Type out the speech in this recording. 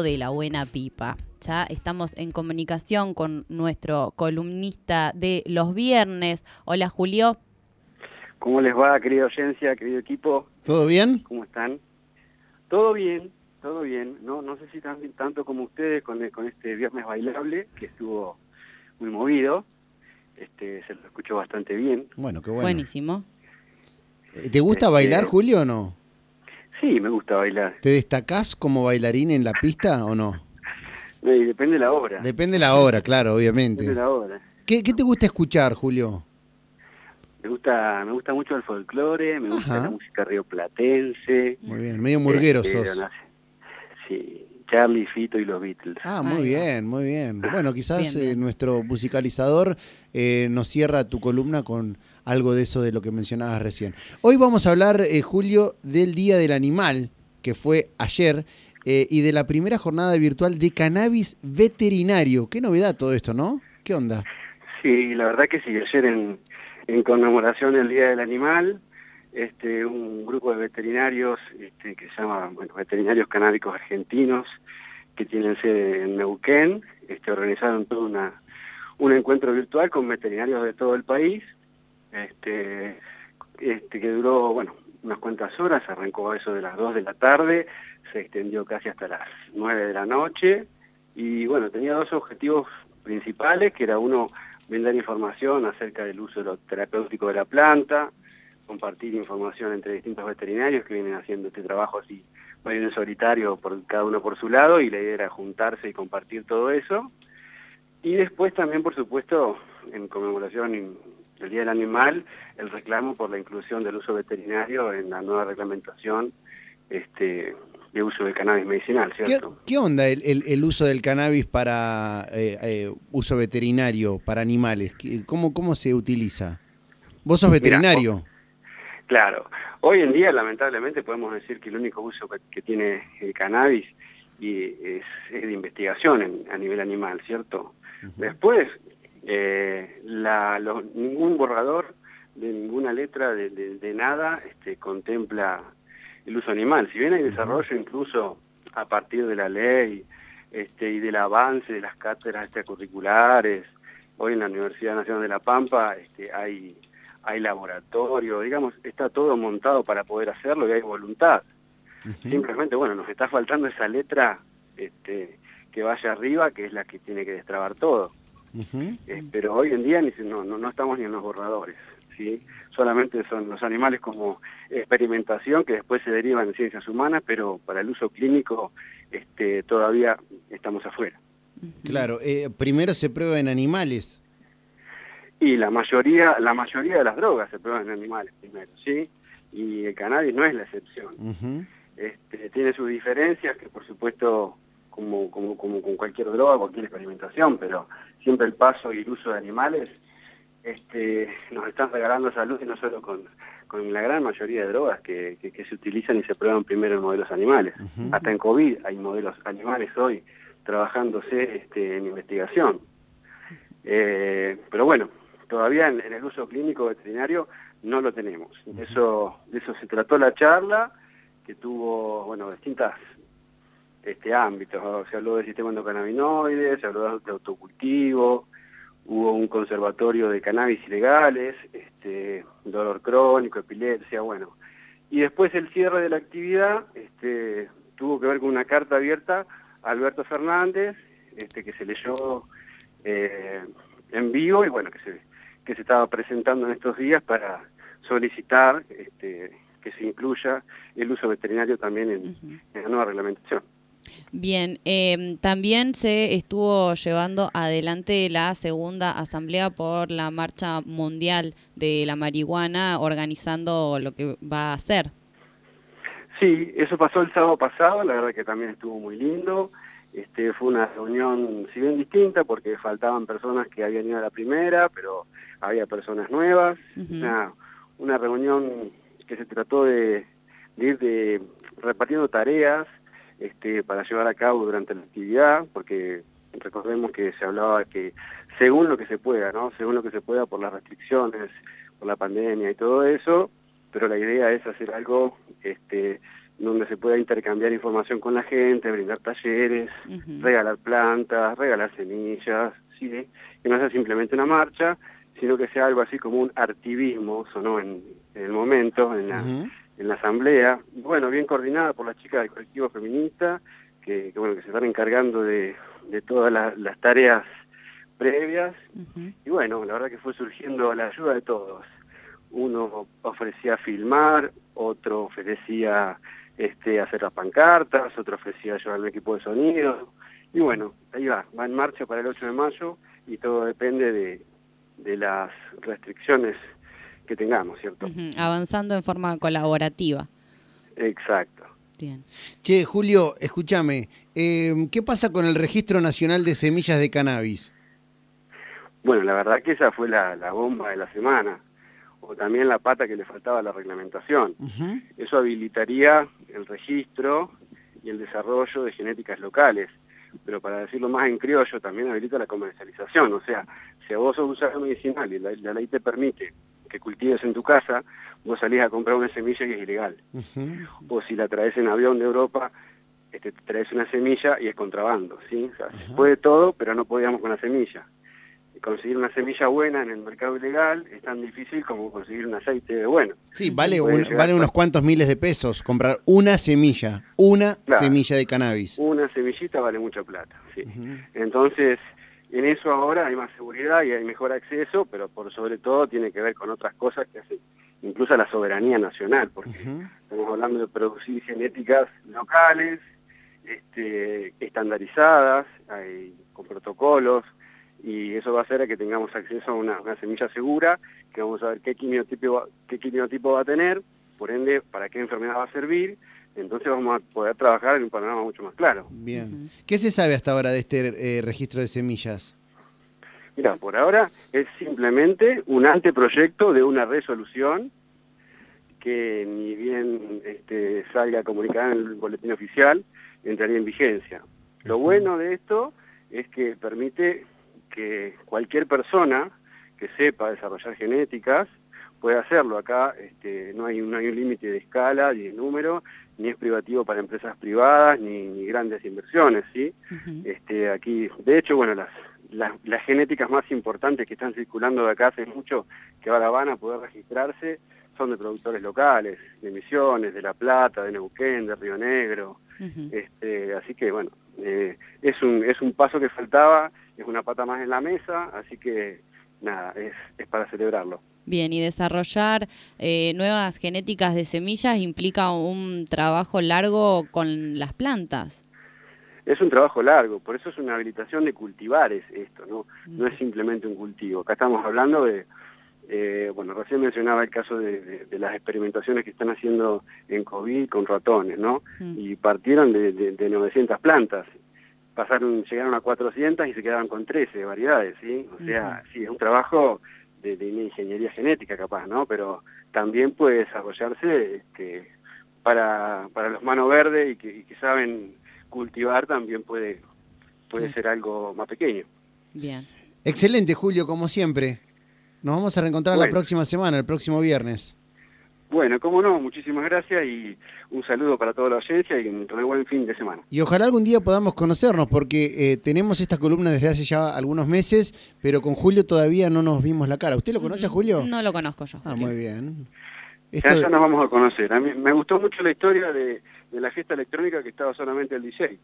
de la buena pipa. Ya estamos en comunicación con nuestro columnista de los viernes. Hola Julio. ¿Cómo les va, querida audiencia, querido equipo? ¿Todo bien? ¿Cómo están? Todo bien, todo bien. No, no sé si tan, tanto como ustedes con, con este viernes bailable, que estuvo muy movido. Este, se lo escuchó bastante bien. Bueno, qué bueno. Buenísimo. Eh, ¿Te gusta Este- bailar, Julio, o no? Sí, me gusta bailar. ¿Te destacás como bailarín en la pista o no? Depende de la hora. Depende la hora, claro, obviamente. Depende de la hora. ¿Qué, qué te gusta escuchar, Julio? Me gusta, me gusta mucho el folclore, me gusta la música rioplatense. Muy bien, medio murguero Este, sos. no sé. Sí, Charlie, Fito y los Beatles. Ah, muy bien, muy bien. Bueno, quizás Bien, eh, nuestro musicalizador eh, nos cierra tu columna con algo de eso de lo que mencionabas recién. Hoy vamos a hablar, eh, Julio, del Día del Animal, que fue ayer, eh, y de la primera jornada virtual de cannabis veterinario. Qué novedad todo esto, ¿no? ¿Qué onda? Sí, la verdad que sí, ayer en, en conmemoración del Día del Animal, este, un grupo de veterinarios este, que se llama bueno, Veterinarios Canábicos Argentinos, que tienen sede en Neuquén, este, organizaron todo una, un encuentro virtual con veterinarios de todo el país, este, este, que duró, bueno, unas cuantas horas, arrancó eso de las 2 de la tarde, se extendió casi hasta las 9 de la noche, y bueno, tenía dos objetivos principales, que era uno, brindar información acerca del uso terapéutico de la planta, compartir información entre distintos veterinarios que vienen haciendo este trabajo así, medio en solitario, por cada uno por su lado, y la idea era juntarse y compartir todo eso. Y después también, por supuesto, en conmemoración del Día del Animal, el reclamo por la inclusión del uso veterinario en la nueva reglamentación este, de uso del cannabis medicinal, ¿Qué, ¿cierto? qué onda el, el- el uso del cannabis para eh, eh, uso veterinario, para animales? ¿Qué- ¿Cómo, ¿Cómo se utiliza? ¿Vos sos veterinario? Claro, hoy en día lamentablemente podemos decir que el único uso que, que tiene el cannabis y es, es de investigación en- a nivel animal, ¿cierto? Después, eh, la- lo- ningún borrador de ninguna letra de, de- de nada este, contempla el uso animal. Si bien hay desarrollo incluso a partir de la ley este, y del avance de las cátedras extracurriculares, hoy en la Universidad Nacional de La Pampa este, hay, hay laboratorio, digamos, está todo montado para poder hacerlo y hay voluntad. Simplemente, bueno, nos está faltando esa letra este, que vaya arriba, que es la que tiene que destrabar todo. Eh, pero hoy en día ni no, no, no estamos ni en los borradores, ¿sí? Solamente son los animales como experimentación que después se derivan en ciencias humanas, pero para el uso clínico este, todavía estamos afuera. Claro, eh, primero se prueba en animales. Y la mayoría, la mayoría de las drogas se prueban en animales primero, ¿sí? Y el cannabis no es la excepción. Este, tiene sus diferencias, que por supuesto, como, como, como con cualquier droga, cualquier experimentación, pero siempre el paso y el uso de animales este, nos están regalando salud y no solo con, con la gran mayoría de drogas que, que- que se utilizan y se prueban primero en modelos animales. Hasta en COVID hay modelos animales hoy trabajándose este, en investigación. Eh, pero bueno, todavía en, en el uso clínico veterinario no lo tenemos. Eso, de eso se trató la charla, que tuvo, bueno, distintas este, ámbitos. ¿no? Se habló del sistema endocannabinoide, se habló de autocultivo, hubo un conservatorio de cannabis ilegales, este, dolor crónico, epilepsia, bueno. Y después el cierre de la actividad este, tuvo que ver con una carta abierta a Alberto Fernández, este, que se leyó eh, en vivo y bueno, que se, que se estaba presentando en estos días para solicitar este, que se incluya el uso veterinario también en, la nueva reglamentación. Bien, eh, también se estuvo llevando adelante la segunda asamblea por la marcha mundial de la marihuana, organizando lo que va a hacer. Sí, eso pasó el sábado pasado, la verdad que también estuvo muy lindo. Este, fue una reunión, si bien distinta, porque faltaban personas que habían ido a la primera, pero había personas nuevas. Una, una reunión que se trató de, de ir de, repartiendo tareas este, para llevar a cabo durante la actividad, porque recordemos que se hablaba que según lo que se pueda, ¿no? Según lo que se pueda por las restricciones, por la pandemia y todo eso, pero la idea es hacer algo este, donde se pueda intercambiar información con la gente, brindar talleres, regalar plantas, regalar semillas, ¿sí? que no sea simplemente una marcha, sino que sea algo así como un activismo, sonó en, en el momento, en la, en la asamblea, bueno, bien coordinada por las chicas del colectivo feminista, que, bueno, que se están encargando de, de todas las, tareas previas, y bueno, la verdad que fue surgiendo la ayuda de todos. Uno ofrecía filmar, otro ofrecía este, hacer las pancartas, otro ofrecía llevar el equipo de sonido, y bueno, ahí va, va en marcha para el 8 de mayo, y todo depende de, de las restricciones que tengamos, ¿cierto? Avanzando en forma colaborativa. Exacto. Bien. Che, Julio, escúchame, em, ¿qué pasa con el Registro Nacional de Semillas de Cannabis? Bueno, la verdad que esa fue la, bomba de la semana, o también la pata que le faltaba a la reglamentación. Eso habilitaría el registro y el desarrollo de genéticas locales pero para decirlo más en criollo, también habilita la comercialización. O sea, si a vos sos usuario medicinal y la, ley te permite que cultives en tu casa, vos salís a comprar una semilla que es ilegal. O si la traes en avión de Europa, este, traes una semilla y es contrabando, ¿sí? O sea, se puede todo, pero no podíamos con la semilla conseguir una semilla buena en el mercado ilegal es tan difícil como conseguir un aceite bueno. Sí, vale, vale unos cuantos miles de pesos comprar una semilla, una semilla de cannabis. Una semillita vale mucha plata, sí. Entonces, en eso ahora hay más seguridad y hay mejor acceso, pero por sobre todo tiene que ver con otras cosas que hacen incluso la soberanía nacional, porque estamos hablando de producir genéticas locales, este, estandarizadas, con protocolos, y eso va a hacer a que tengamos acceso a una, semilla segura, que vamos a ver qué quimiotipo, qué quimiotipo va a tener, por ende, para qué enfermedad va a servir, entonces vamos a poder trabajar en un panorama mucho más claro. Bien. ¿Qué se sabe hasta ahora de este eh, registro de semillas? Mira, por ahora es simplemente un anteproyecto de una resolución que ni bien este, salga comunicada en el boletín oficial, entraría en vigencia. Lo bueno de esto es que permite que cualquier persona que sepa desarrollar genéticas puede hacerlo. Acá este, no, hay, no hay un límite de escala ni de número, ni es privativo para empresas privadas, ni, grandes inversiones. ¿sí? este, aquí, de hecho, bueno, las, las, genéticas más importantes que están circulando de acá hace mucho que ahora van a poder registrarse son de productores locales, de Misiones, de La Plata, de Neuquén, de Río Negro. este, así que, bueno, eh, es, un, es un paso que faltaba es una pata más en la mesa, así que nada, es, es para celebrarlo. Bien, y desarrollar eh, nuevas genéticas de semillas implica un trabajo largo con las plantas. Es un trabajo largo, por eso es una habilitación de cultivar es esto, ¿no? No es simplemente un cultivo. Acá estamos hablando de, eh, bueno, recién mencionaba el caso de, las experimentaciones que están haciendo en COVID con ratones, ¿no? Y partieron de, de 900 plantas pasaron, llegaron a 400 y se quedaban con 13 variedades, ¿sí? O sea, sí, es un trabajo de, ingeniería genética capaz, ¿no? Pero también puede desarrollarse este, para, para los manos verdes y que, saben cultivar también puede, puede ser algo más pequeño. Bien. Excelente, Julio, como siempre. Nos vamos a reencontrar la próxima semana, el próximo viernes. Bueno, cómo no, muchísimas gracias y un saludo para toda la audiencia y un buen fin de semana. Y ojalá algún día podamos conocernos, porque eh, tenemos esta columna desde hace ya algunos meses, pero con Julio todavía no nos vimos la cara. ¿Usted lo conoce, Julio? No lo conozco yo. Ah, muy bien. Ya, nos vamos a conocer. A mí me gustó mucho la historia de, de la fiesta electrónica que estaba solamente el DJ.